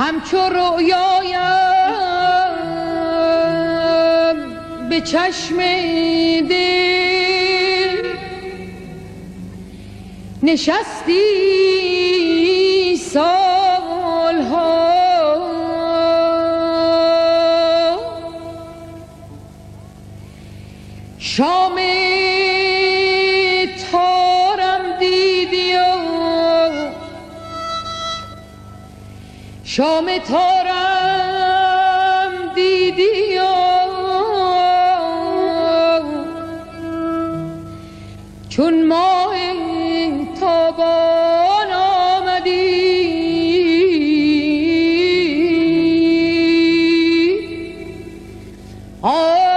همچو رویایم به چشم دل نشستی سالها شام شام تارم دیدی چون ماه تابان آمدی۔ آه